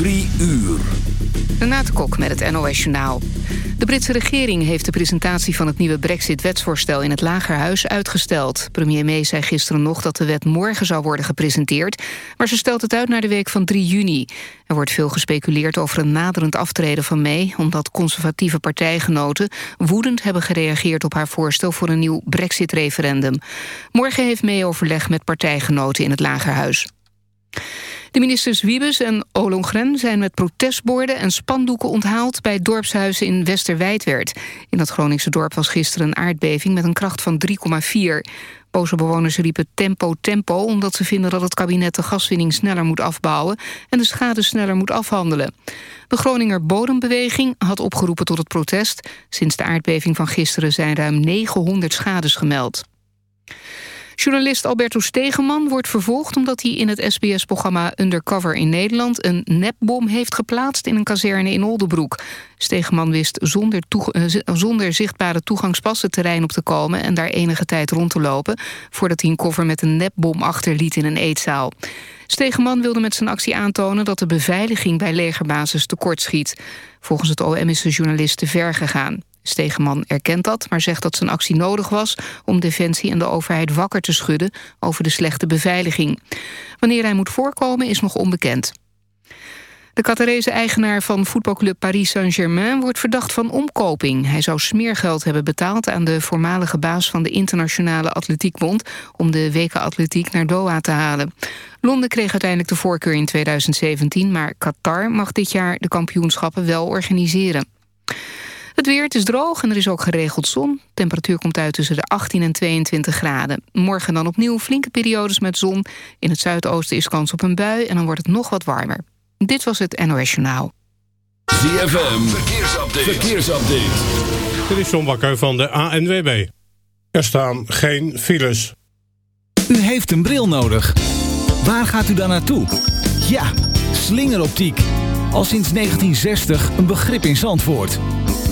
Drie uur. Renate Kok met het NOS Journaal. De Britse regering heeft de presentatie van het nieuwe Brexit-wetsvoorstel in het Lagerhuis uitgesteld. Premier May zei gisteren nog dat de wet morgen zou worden gepresenteerd, maar ze stelt het uit naar de week van 3 juni. Er wordt veel gespeculeerd over een naderend aftreden van May, omdat conservatieve partijgenoten woedend hebben gereageerd op haar voorstel voor een nieuw Brexit-referendum. Morgen heeft May overleg met partijgenoten in het Lagerhuis. De ministers Wiebes en Ollongren zijn met protestborden en spandoeken onthaald bij dorpshuizen in Westerwijdwerd. In dat Groningse dorp was gisteren een aardbeving met een kracht van 3,4. Boze bewoners riepen tempo, tempo, omdat ze vinden dat het kabinet de gaswinning sneller moet afbouwen en de schade sneller moet afhandelen. De Groninger Bodembeweging had opgeroepen tot het protest. Sinds de aardbeving van gisteren zijn ruim 900 schades gemeld. Journalist Alberto Stegeman wordt vervolgd omdat hij in het SBS-programma Undercover in Nederland een nepbom heeft geplaatst in een kazerne in Oldenbroek. Stegeman wist zonder, eh, zonder zichtbare toegangspas het terrein op te komen en daar enige tijd rond te lopen voordat hij een koffer met een nepbom achterliet in een eetzaal. Stegeman wilde met zijn actie aantonen dat de beveiliging bij legerbasis tekortschiet. Volgens het OM is de journalist te ver gegaan. Stegeman erkent dat, maar zegt dat zijn actie nodig was... om Defensie en de overheid wakker te schudden over de slechte beveiliging. Wanneer hij moet voorkomen is nog onbekend. De Qatarese eigenaar van voetbalclub Paris Saint-Germain... wordt verdacht van omkoping. Hij zou smeergeld hebben betaald aan de voormalige baas... van de Internationale Atletiekbond... om de weken atletiek naar Doha te halen. Londen kreeg uiteindelijk de voorkeur in 2017... maar Qatar mag dit jaar de kampioenschappen wel organiseren. Het weer, het is droog en er is ook geregeld zon. temperatuur komt uit tussen de 18 en 22 graden. Morgen dan opnieuw flinke periodes met zon. In het zuidoosten is kans op een bui en dan wordt het nog wat warmer. Dit was het NOS Journaal. ZFM, verkeersupdate. verkeersupdate. Dit is John Bakker van de ANWB. Er staan geen files. U heeft een bril nodig. Waar gaat u dan naartoe? Ja, slingeroptiek. Al sinds 1960 een begrip in Zandvoort.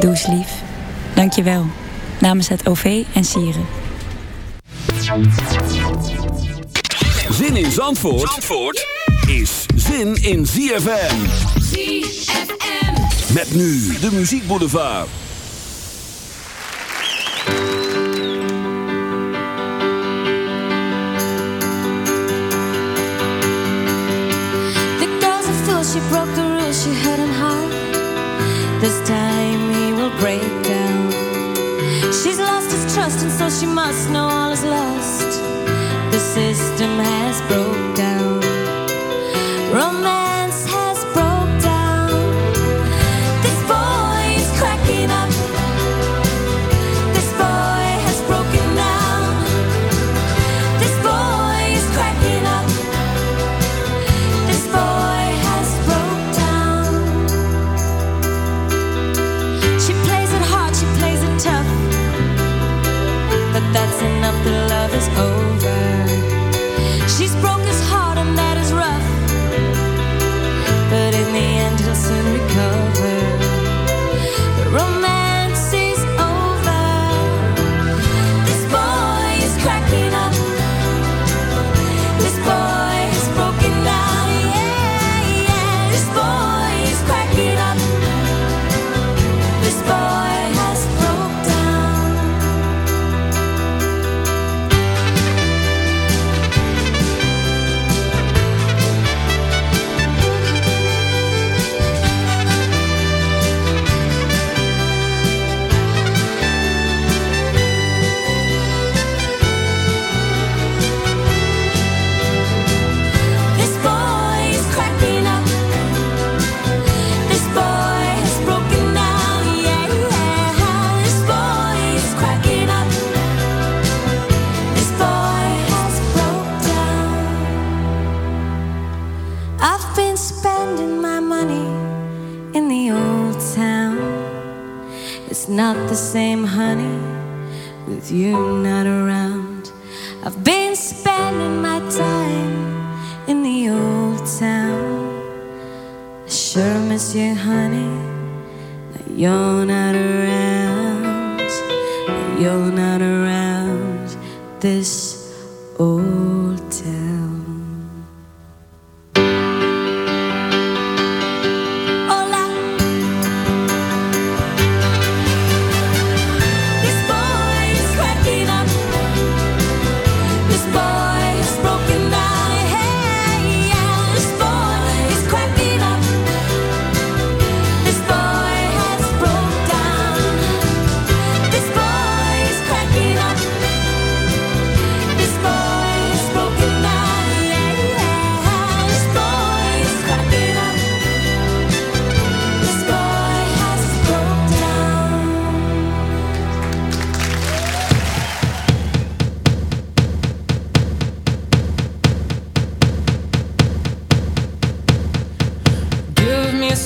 Doe eens lief. Dank je wel. Namens het OV en Sieren. Zin in Zandvoort, Zandvoort is zin in ZFM. ZFM. Met nu de muziekboulevard. The girl's a fool, she broke the rules, she hadn't heart. This time trust, and so she must know all is lost. The system has broke down.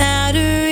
Out of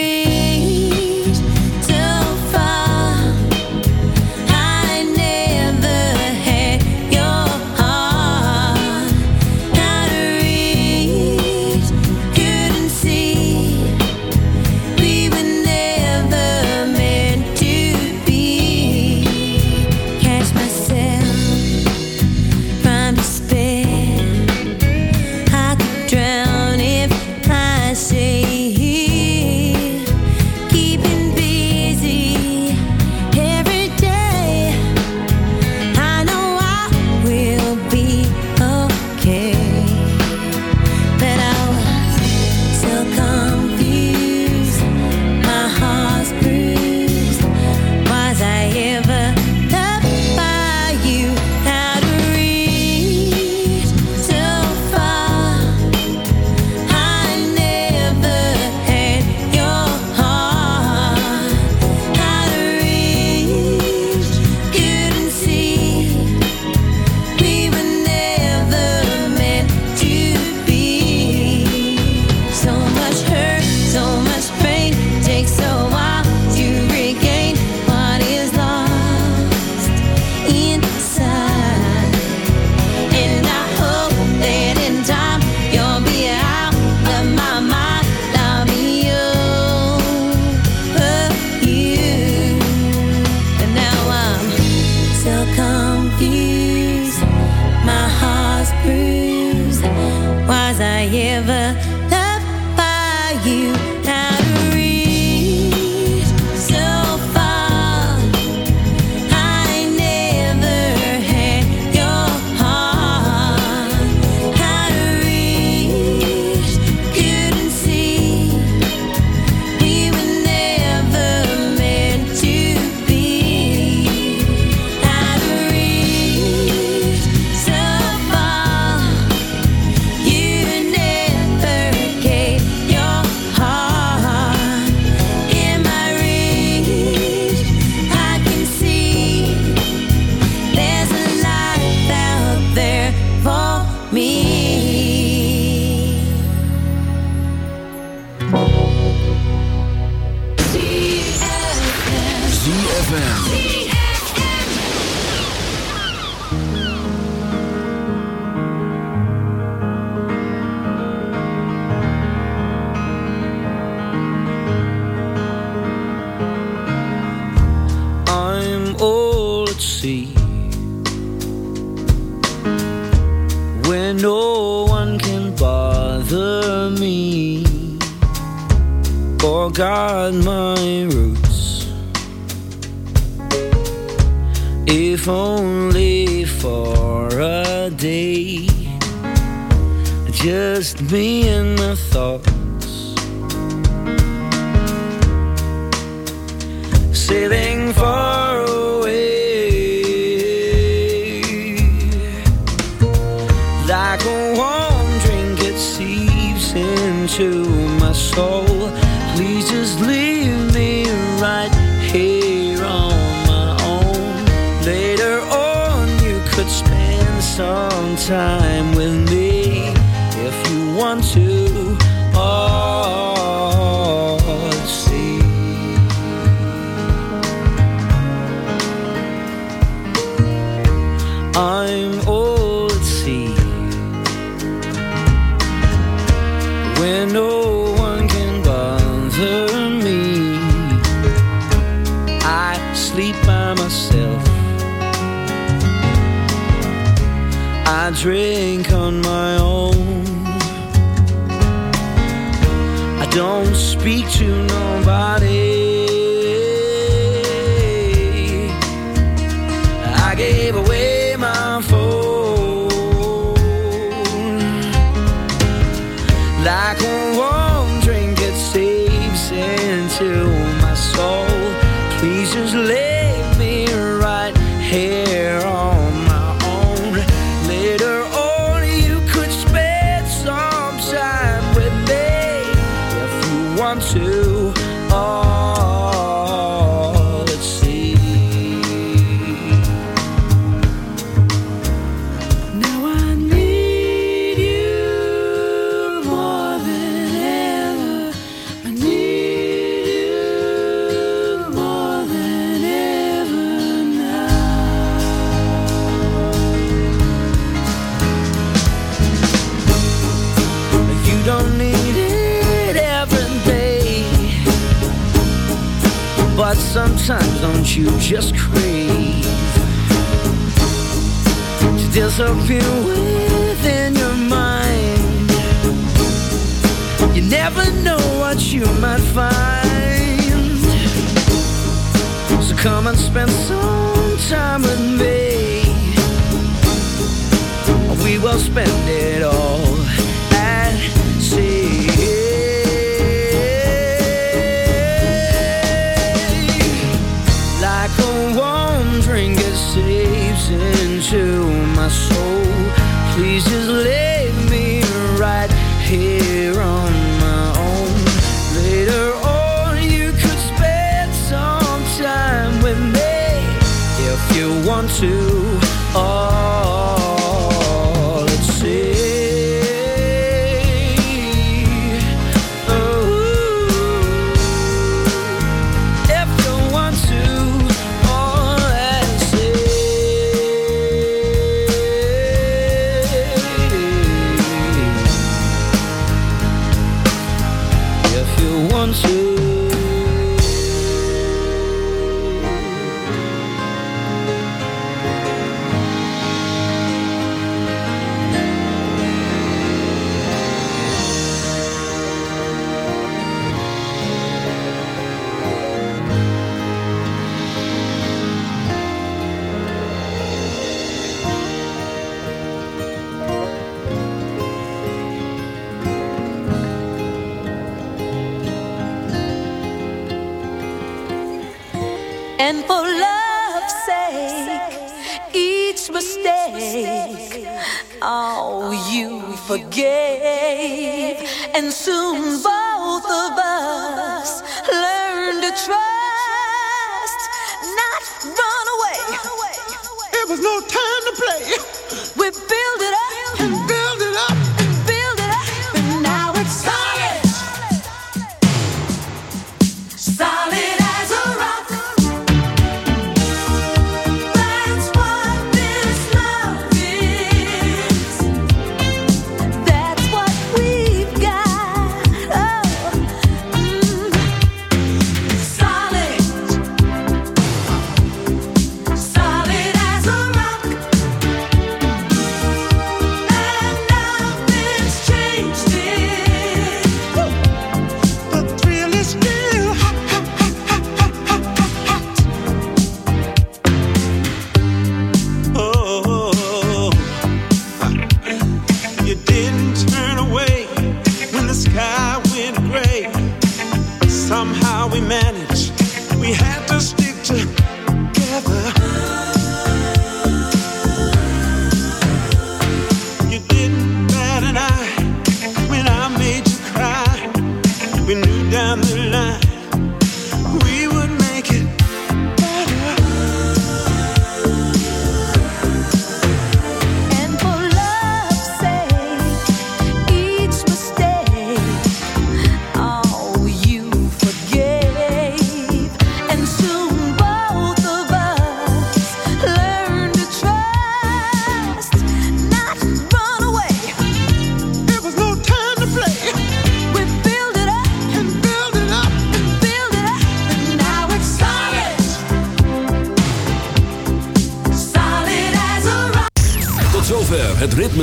spend it